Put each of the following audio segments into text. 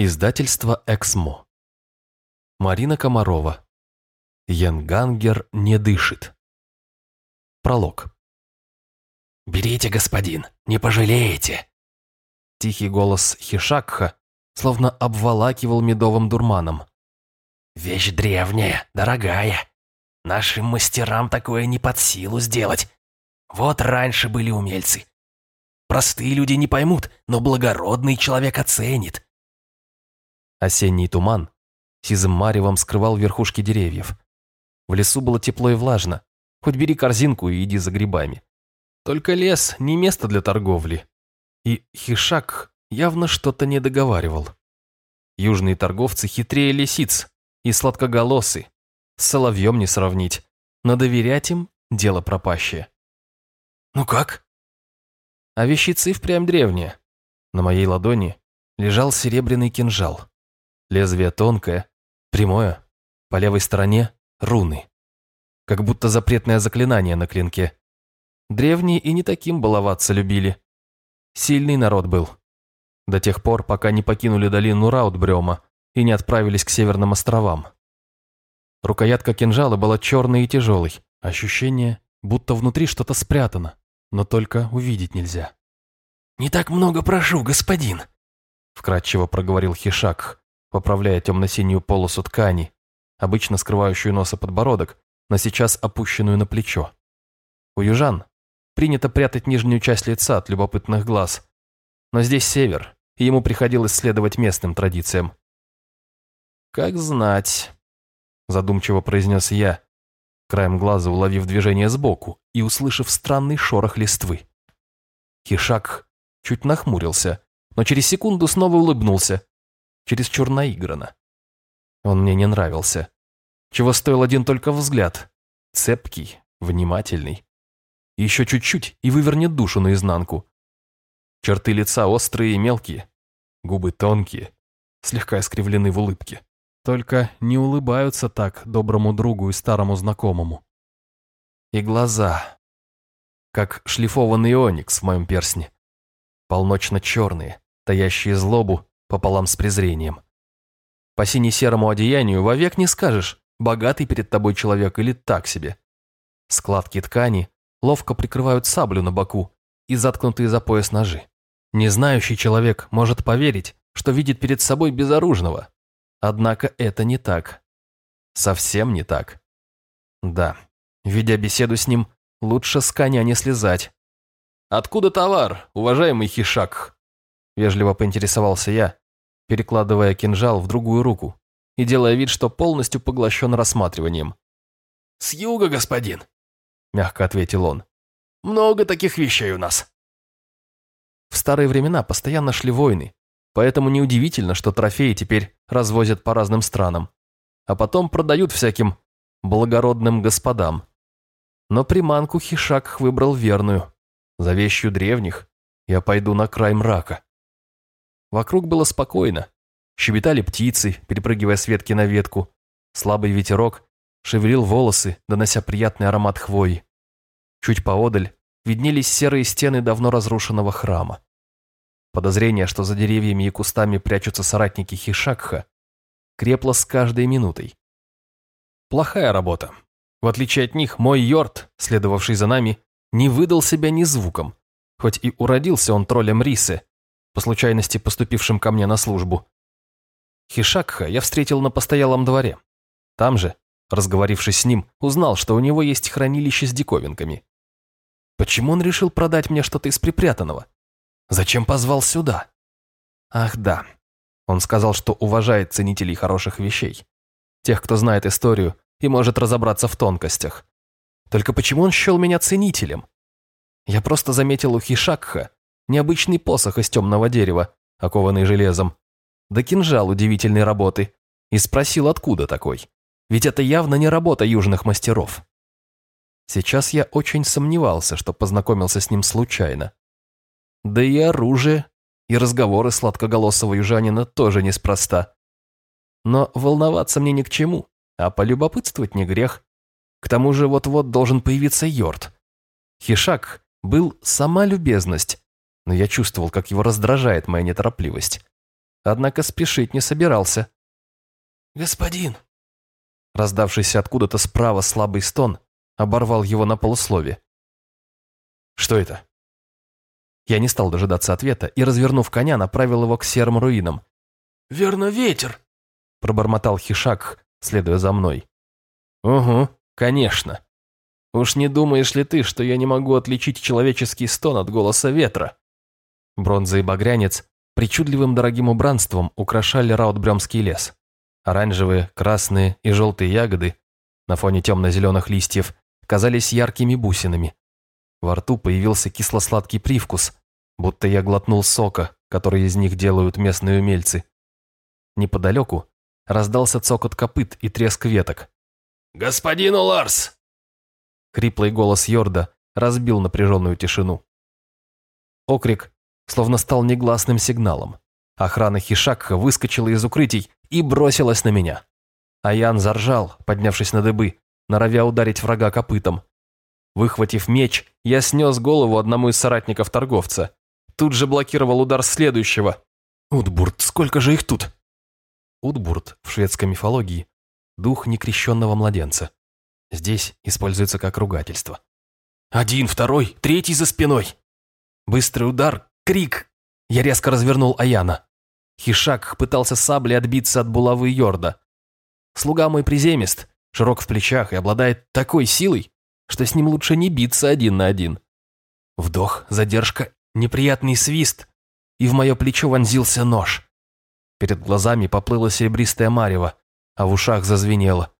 Издательство «Эксмо». Марина Комарова. Янгангер не дышит. Пролог. «Берите, господин, не пожалеете!» Тихий голос Хишакха словно обволакивал медовым дурманом. «Вещь древняя, дорогая. Нашим мастерам такое не под силу сделать. Вот раньше были умельцы. Простые люди не поймут, но благородный человек оценит. Осенний туман сизым маревом скрывал верхушки деревьев. В лесу было тепло и влажно. Хоть бери корзинку и иди за грибами. Только лес не место для торговли. И Хишак явно что-то не договаривал. Южные торговцы хитрее лисиц и сладкоголосы. С соловьем не сравнить. Но доверять им – дело пропащее. «Ну как?» А вещицы впрямь древние. На моей ладони лежал серебряный кинжал. Лезвие тонкое, прямое, по левой стороне руны. Как будто запретное заклинание на клинке. Древние и не таким баловаться любили. Сильный народ был. До тех пор, пока не покинули долину Раутбрема и не отправились к северным островам. Рукоятка кинжала была черной и тяжелой. Ощущение, будто внутри что-то спрятано, но только увидеть нельзя. «Не так много прошу, господин», — вкратчиво проговорил Хишак, поправляя темно-синюю полосу ткани, обычно скрывающую нос и подбородок, но сейчас опущенную на плечо. У южан принято прятать нижнюю часть лица от любопытных глаз, но здесь север, и ему приходилось следовать местным традициям. «Как знать», – задумчиво произнес я, краем глаза уловив движение сбоку и услышав странный шорох листвы. Хишак чуть нахмурился, но через секунду снова улыбнулся, чересчур наиграно. Он мне не нравился. Чего стоил один только взгляд. Цепкий, внимательный. Еще чуть-чуть и вывернет душу наизнанку. Черты лица острые и мелкие. Губы тонкие, слегка искривлены в улыбке. Только не улыбаются так доброму другу и старому знакомому. И глаза, как шлифованный оникс в моем персне. Полночно-черные, таящие злобу пополам с презрением. По сине-серому одеянию вовек не скажешь, богатый перед тобой человек или так себе. Складки ткани ловко прикрывают саблю на боку и заткнутые за пояс ножи. Незнающий человек может поверить, что видит перед собой безоружного. Однако это не так. Совсем не так. Да, ведя беседу с ним, лучше с коня не слезать. «Откуда товар, уважаемый хишак?» Вежливо поинтересовался я, перекладывая кинжал в другую руку и делая вид, что полностью поглощен рассматриванием. «С юга, господин», — мягко ответил он. «Много таких вещей у нас». В старые времена постоянно шли войны, поэтому неудивительно, что трофеи теперь развозят по разным странам, а потом продают всяким благородным господам. Но приманку Хишак выбрал верную. За вещью древних я пойду на край мрака. Вокруг было спокойно. Щебетали птицы, перепрыгивая с ветки на ветку. Слабый ветерок шевелил волосы, донося приятный аромат хвои. Чуть поодаль виднелись серые стены давно разрушенного храма. Подозрение, что за деревьями и кустами прячутся соратники Хишакха, крепло с каждой минутой. Плохая работа. В отличие от них, мой Йорт, следовавший за нами, не выдал себя ни звуком, хоть и уродился он троллем Рисы, по случайности поступившим ко мне на службу. Хишакха я встретил на постоялом дворе. Там же, разговорившись с ним, узнал, что у него есть хранилище с диковинками. Почему он решил продать мне что-то из припрятанного? Зачем позвал сюда? Ах да, он сказал, что уважает ценителей хороших вещей. Тех, кто знает историю и может разобраться в тонкостях. Только почему он счел меня ценителем? Я просто заметил у Хишакха необычный посох из темного дерева, окованный железом, да кинжал удивительной работы, и спросил, откуда такой. Ведь это явно не работа южных мастеров. Сейчас я очень сомневался, что познакомился с ним случайно. Да и оружие, и разговоры сладкоголосого южанина тоже неспроста. Но волноваться мне ни к чему, а полюбопытствовать не грех. К тому же вот-вот должен появиться Йорт. Хишак был сама любезность, но я чувствовал, как его раздражает моя неторопливость. однако спешить не собирался. «Господин!» Раздавшийся откуда-то справа слабый стон оборвал его на полуслове. «Что это?» Я не стал дожидаться ответа и, развернув коня, направил его к серым руинам. «Верно, ветер!» – пробормотал Хишак, следуя за мной. «Угу, конечно. Уж не думаешь ли ты, что я не могу отличить человеческий стон от голоса ветра?» Бронза и багрянец причудливым дорогим убранством украшали Раутбремский лес. Оранжевые, красные и желтые ягоды на фоне темно-зеленых листьев казались яркими бусинами. Во рту появился кисло-сладкий привкус, будто я глотнул сока, который из них делают местные умельцы. Неподалеку раздался цокот копыт и треск веток. «Господин Уларс!» Хриплый голос Йорда разбил напряженную тишину. Окрик словно стал негласным сигналом. Охрана Хишакха выскочила из укрытий и бросилась на меня. Аян заржал, поднявшись на дыбы, норовя ударить врага копытом. Выхватив меч, я снес голову одному из соратников торговца. Тут же блокировал удар следующего. Утбурт, сколько же их тут? Утбурт в шведской мифологии – дух некрещенного младенца. Здесь используется как ругательство. Один, второй, третий за спиной. Быстрый удар, крик. Я резко развернул Аяна. Хишак пытался саблей отбиться от булавы Йорда. Слуга мой приземист, широк в плечах и обладает такой силой, что с ним лучше не биться один на один. Вдох, задержка, неприятный свист, и в мое плечо вонзился нож. Перед глазами поплыло серебристое марево, а в ушах зазвенело.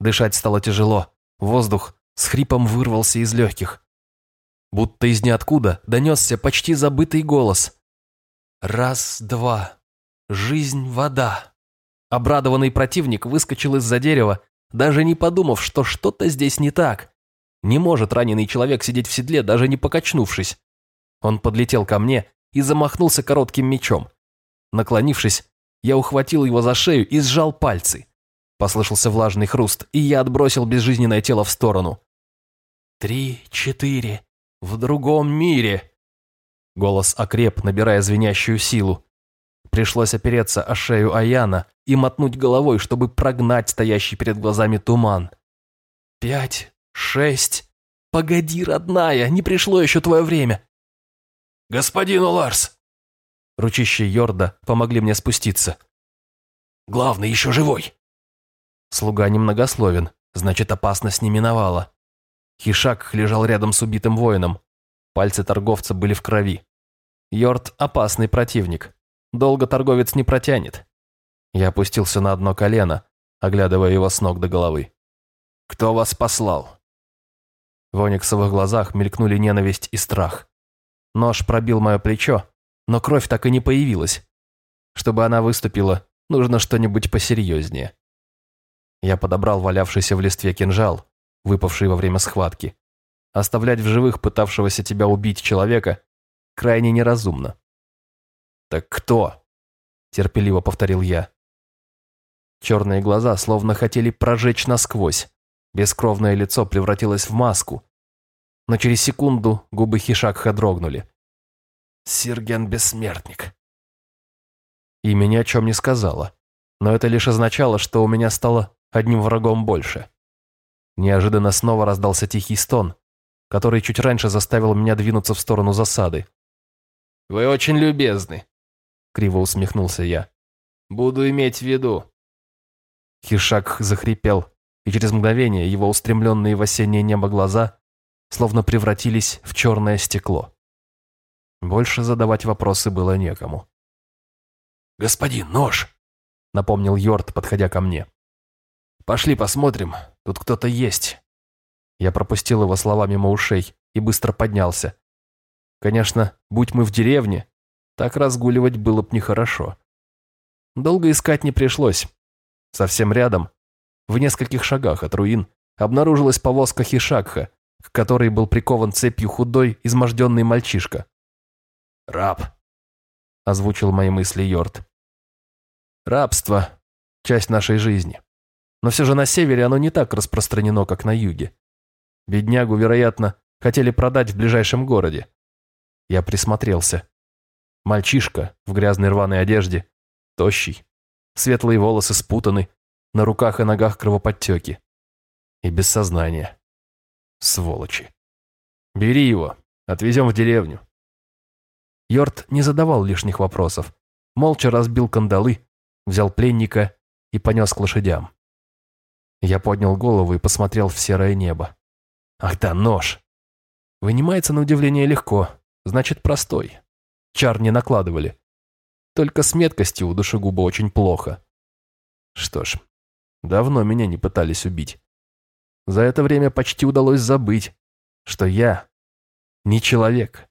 Дышать стало тяжело, воздух с хрипом вырвался из легких. Будто из ниоткуда донесся почти забытый голос. «Раз, два, жизнь, вода». Обрадованный противник выскочил из-за дерева, даже не подумав, что что-то здесь не так. Не может раненый человек сидеть в седле, даже не покачнувшись. Он подлетел ко мне и замахнулся коротким мечом. Наклонившись, я ухватил его за шею и сжал пальцы. Послышался влажный хруст, и я отбросил безжизненное тело в сторону. «Три, четыре, в другом мире!» Голос окреп, набирая звенящую силу. Пришлось опереться о шею Аяна и мотнуть головой, чтобы прогнать стоящий перед глазами туман. «Пять, шесть. Погоди, родная, не пришло еще твое время». «Господин Ларс!» Ручище Йорда помогли мне спуститься. «Главный еще живой!» Слуга немногословен, значит, опасность не миновала. Хишак лежал рядом с убитым воином. Пальцы торговца были в крови. Йорд – опасный противник. Долго торговец не протянет. Я опустился на одно колено, оглядывая его с ног до головы. «Кто вас послал?» В ониксовых глазах мелькнули ненависть и страх. Нож пробил мое плечо, но кровь так и не появилась. Чтобы она выступила, нужно что-нибудь посерьезнее. Я подобрал валявшийся в листве кинжал, выпавший во время схватки. Оставлять в живых пытавшегося тебя убить человека крайне неразумно. «Так кто?» – терпеливо повторил я. Черные глаза словно хотели прожечь насквозь. Бескровное лицо превратилось в маску. Но через секунду губы Хишакха дрогнули. «Сирген Бессмертник». Имя ни о чем не сказала, но это лишь означало, что у меня стало одним врагом больше. Неожиданно снова раздался тихий стон, который чуть раньше заставил меня двинуться в сторону засады. «Вы очень любезны», — криво усмехнулся я. «Буду иметь в виду». Хишак захрипел, и через мгновение его устремленные в осеннее небо глаза словно превратились в черное стекло. Больше задавать вопросы было некому. «Господин, нож!» — напомнил Йорд, подходя ко мне. «Пошли посмотрим, тут кто-то есть». Я пропустил его слова мимо ушей и быстро поднялся. Конечно, будь мы в деревне, так разгуливать было б нехорошо. Долго искать не пришлось. Совсем рядом, в нескольких шагах от руин, обнаружилась повозка Хишакха, к которой был прикован цепью худой, изможденный мальчишка. «Раб», — озвучил мои мысли Йорд. «Рабство — часть нашей жизни. Но все же на севере оно не так распространено, как на юге. Беднягу, вероятно, хотели продать в ближайшем городе. Я присмотрелся. Мальчишка в грязной рваной одежде тощий. Светлые волосы спутаны, на руках и ногах кровоподтеки. И без сознания. Сволочи. Бери его, отвезем в деревню. Йорт не задавал лишних вопросов. Молча разбил кандалы, взял пленника и понес к лошадям. Я поднял голову и посмотрел в серое небо. Ах да, нож. Вынимается на удивление легко, значит простой. Чар не накладывали. Только с меткостью у душегуба очень плохо. Что ж, давно меня не пытались убить. За это время почти удалось забыть, что я не человек.